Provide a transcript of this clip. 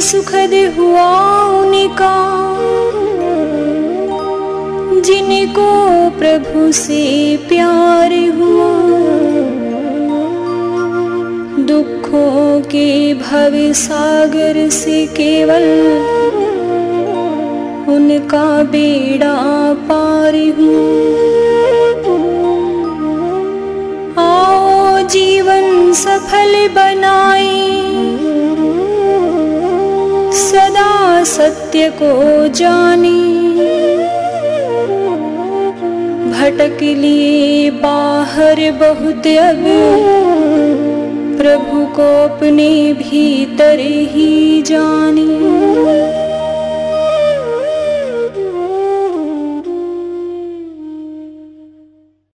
सुखद हुआ उनका। जिनको प्रभु से प्यार हुआ। दुखों के भव सागर से केवल उनका बेड़ा पार आओ जीवन सफल बनाए। सदा सत्य को जाने। भटक लिए बाहर बहुत अब प्रभु को अपने भीतर ही जाने